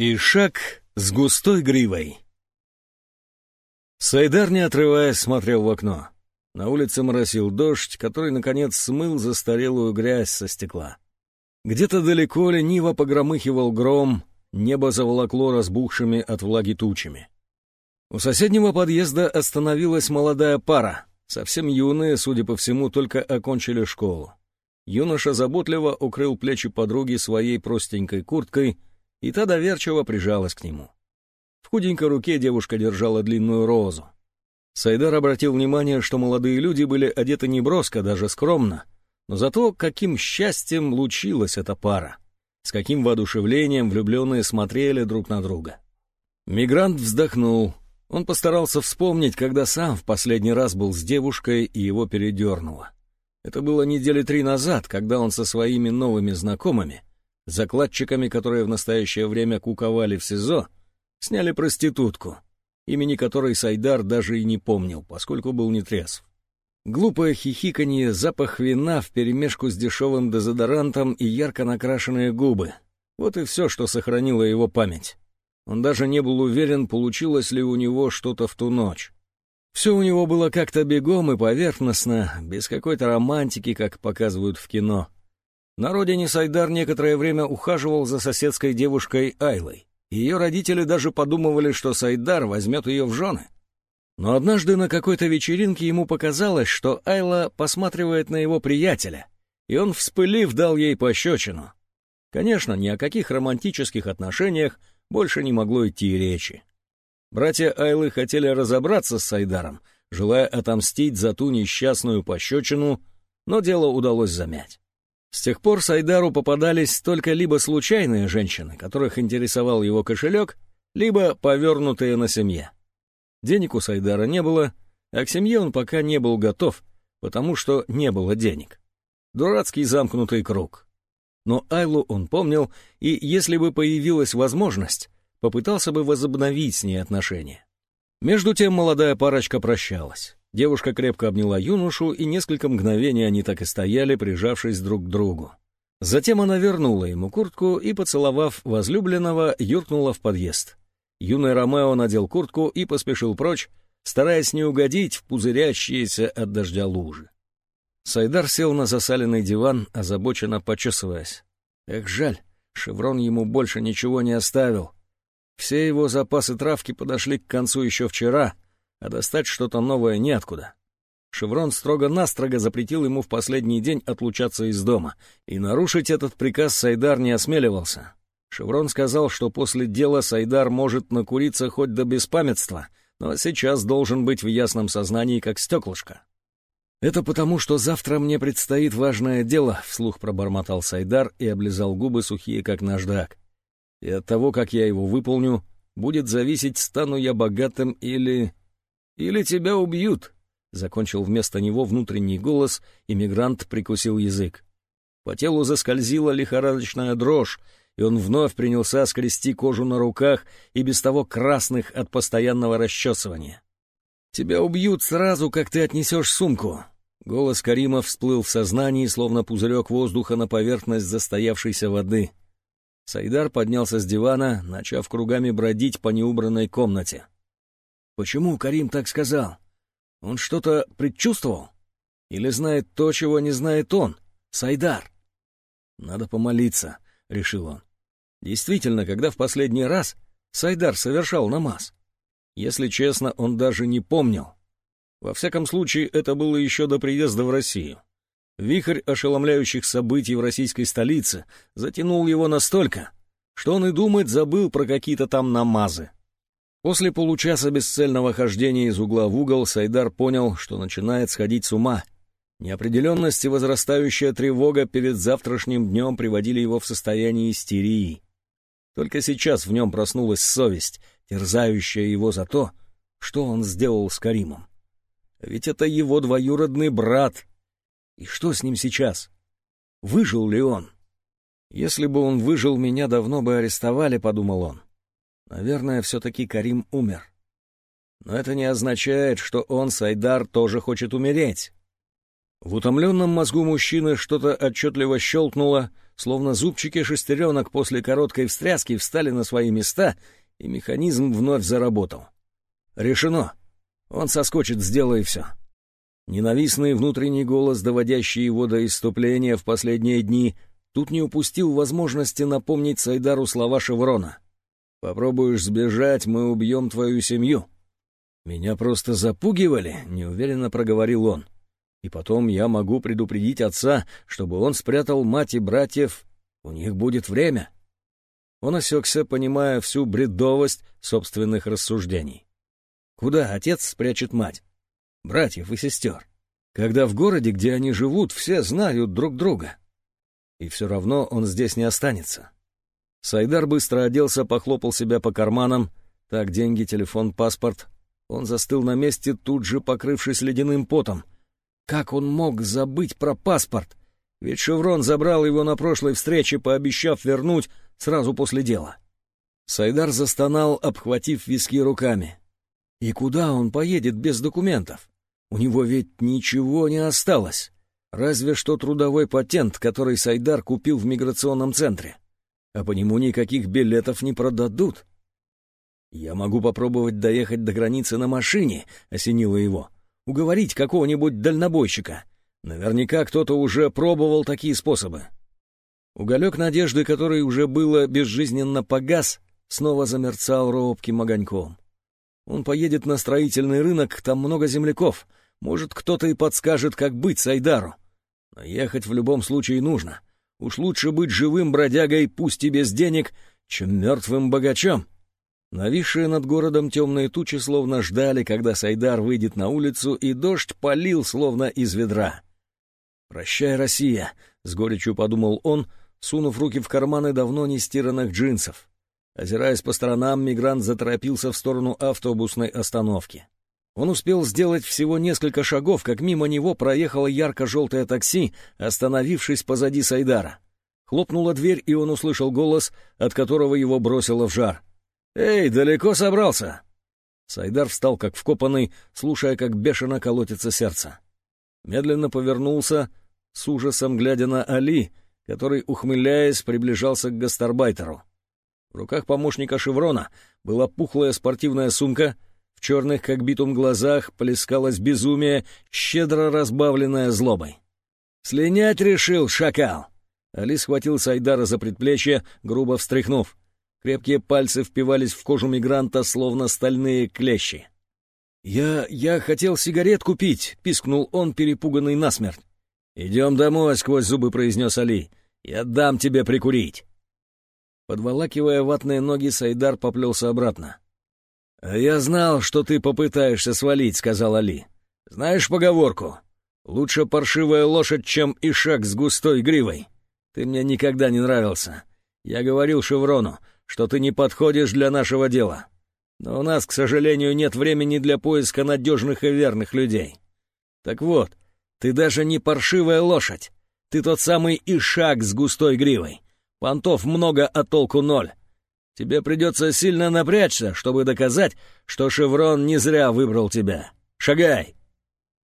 И шаг с густой гривой. Сайдар, не отрываясь, смотрел в окно. На улице моросил дождь, который, наконец, смыл застарелую грязь со стекла. Где-то далеко лениво погромыхивал гром, небо заволокло разбухшими от влаги тучами. У соседнего подъезда остановилась молодая пара. Совсем юные, судя по всему, только окончили школу. Юноша заботливо укрыл плечи подруги своей простенькой курткой, и та доверчиво прижалась к нему. В худенькой руке девушка держала длинную розу. Сайдар обратил внимание, что молодые люди были одеты не броско, даже скромно, но зато каким счастьем лучилась эта пара, с каким воодушевлением влюбленные смотрели друг на друга. Мигрант вздохнул, он постарался вспомнить, когда сам в последний раз был с девушкой и его передернуло. Это было недели три назад, когда он со своими новыми знакомыми, закладчиками, которые в настоящее время куковали в СИЗО, сняли проститутку, имени которой Сайдар даже и не помнил, поскольку был нетрезв. Глупое хихиканье, запах вина вперемешку с дешевым дезодорантом и ярко накрашенные губы. Вот и все, что сохранило его память. Он даже не был уверен, получилось ли у него что-то в ту ночь. Все у него было как-то бегом и поверхностно, без какой-то романтики, как показывают в кино. На родине Сайдар некоторое время ухаживал за соседской девушкой Айлой. Ее родители даже подумывали, что Сайдар возьмет ее в жены. Но однажды на какой-то вечеринке ему показалось, что Айла посматривает на его приятеля, и он, вспылив, дал ей пощечину. Конечно, ни о каких романтических отношениях больше не могло идти речи. Братья Айлы хотели разобраться с Сайдаром, желая отомстить за ту несчастную пощечину, но дело удалось замять. С тех пор Сайдару попадались только либо случайные женщины, которых интересовал его кошелек, либо повернутые на семье. Денег у Сайдара не было, а к семье он пока не был готов, потому что не было денег. Дурацкий замкнутый круг но Айлу он помнил, и если бы появилась возможность, попытался бы возобновить с ней отношения. Между тем молодая парочка прощалась. Девушка крепко обняла юношу, и несколько мгновений они так и стояли, прижавшись друг к другу. Затем она вернула ему куртку и, поцеловав возлюбленного, юркнула в подъезд. Юный Ромео надел куртку и поспешил прочь, стараясь не угодить в пузырящиеся от дождя лужи. Сайдар сел на засаленный диван, озабоченно почесываясь. Эх, жаль, Шеврон ему больше ничего не оставил. Все его запасы травки подошли к концу еще вчера, а достать что-то новое неоткуда. Шеврон строго-настрого запретил ему в последний день отлучаться из дома, и нарушить этот приказ Сайдар не осмеливался. Шеврон сказал, что после дела Сайдар может накуриться хоть до беспамятства, но сейчас должен быть в ясном сознании, как стеклышко. «Это потому, что завтра мне предстоит важное дело», — вслух пробормотал Сайдар и облизал губы сухие, как наждак. «И от того, как я его выполню, будет зависеть, стану я богатым или... или тебя убьют», — закончил вместо него внутренний голос, и мигрант прикусил язык. По телу заскользила лихорадочная дрожь, и он вновь принялся скрести кожу на руках и без того красных от постоянного расчесывания. «Тебя убьют сразу, как ты отнесешь сумку». Голос Карима всплыл в сознании, словно пузырек воздуха на поверхность застоявшейся воды. Сайдар поднялся с дивана, начав кругами бродить по неубранной комнате. «Почему Карим так сказал? Он что-то предчувствовал? Или знает то, чего не знает он, Сайдар?» «Надо помолиться», — решил он. Действительно, когда в последний раз Сайдар совершал намаз? Если честно, он даже не помнил. Во всяком случае, это было еще до приезда в Россию. Вихрь ошеломляющих событий в российской столице затянул его настолько, что он и думать забыл про какие-то там намазы. После получаса бесцельного хождения из угла в угол Сайдар понял, что начинает сходить с ума. Неопределенность и возрастающая тревога перед завтрашним днем приводили его в состояние истерии. Только сейчас в нем проснулась совесть, терзающая его за то, что он сделал с Каримом. Ведь это его двоюродный брат. И что с ним сейчас? Выжил ли он? Если бы он выжил, меня давно бы арестовали, — подумал он. Наверное, все-таки Карим умер. Но это не означает, что он, Сайдар, тоже хочет умереть. В утомленном мозгу мужчины что-то отчетливо щелкнуло, словно зубчики шестеренок после короткой встряски встали на свои места, и механизм вновь заработал. Решено. Он соскочит, сделай все. Ненавистный внутренний голос, доводящий его до иступления в последние дни, тут не упустил возможности напомнить Сайдару слова Шеврона. «Попробуешь сбежать, мы убьем твою семью». «Меня просто запугивали», — неуверенно проговорил он. «И потом я могу предупредить отца, чтобы он спрятал мать и братьев. У них будет время». Он осекся, понимая всю бредовость собственных рассуждений. Куда отец спрячет мать? Братьев и сестер. Когда в городе, где они живут, все знают друг друга. И все равно он здесь не останется. Сайдар быстро оделся, похлопал себя по карманам. Так, деньги, телефон, паспорт. Он застыл на месте, тут же покрывшись ледяным потом. Как он мог забыть про паспорт? Ведь Шеврон забрал его на прошлой встрече, пообещав вернуть сразу после дела. Сайдар застонал, обхватив виски руками. И куда он поедет без документов? У него ведь ничего не осталось. Разве что трудовой патент, который Сайдар купил в миграционном центре. А по нему никаких билетов не продадут. «Я могу попробовать доехать до границы на машине», — осенило его. «Уговорить какого-нибудь дальнобойщика. Наверняка кто-то уже пробовал такие способы». Уголек надежды, который уже было безжизненно погас, снова замерцал робким огоньком. Он поедет на строительный рынок, там много земляков. Может, кто-то и подскажет, как быть Сайдару. Но ехать в любом случае нужно. Уж лучше быть живым бродягой, пусть и без денег, чем мертвым богачом. Нависшие над городом темные тучи словно ждали, когда Сайдар выйдет на улицу, и дождь полил, словно из ведра. «Прощай, Россия!» — с горечью подумал он, сунув руки в карманы давно не стиранных джинсов. Озираясь по сторонам, мигрант заторопился в сторону автобусной остановки. Он успел сделать всего несколько шагов, как мимо него проехало ярко-желтое такси, остановившись позади Сайдара. Хлопнула дверь, и он услышал голос, от которого его бросило в жар. «Эй, далеко собрался?» Сайдар встал как вкопанный, слушая, как бешено колотится сердце. Медленно повернулся, с ужасом глядя на Али, который, ухмыляясь, приближался к гастарбайтеру. В руках помощника Шеврона была пухлая спортивная сумка, в черных, как битум, глазах плескалось безумие, щедро разбавленное злобой. «Слинять решил, шакал!» Али схватил Сайдара за предплечье, грубо встряхнув. Крепкие пальцы впивались в кожу мигранта, словно стальные клещи. «Я... я хотел сигарет купить», — пискнул он, перепуганный насмерть. «Идем домой», — сквозь зубы произнес Али. «Я дам тебе прикурить». Подволакивая ватные ноги, Сайдар поплелся обратно. «А я знал, что ты попытаешься свалить», — сказал Али. «Знаешь поговорку? Лучше паршивая лошадь, чем ишак с густой гривой. Ты мне никогда не нравился. Я говорил Шеврону, что ты не подходишь для нашего дела. Но у нас, к сожалению, нет времени для поиска надежных и верных людей. Так вот, ты даже не паршивая лошадь. Ты тот самый ишак с густой гривой. Понтов много, а толку ноль. Тебе придется сильно напрячься, чтобы доказать, что Шеврон не зря выбрал тебя. Шагай!»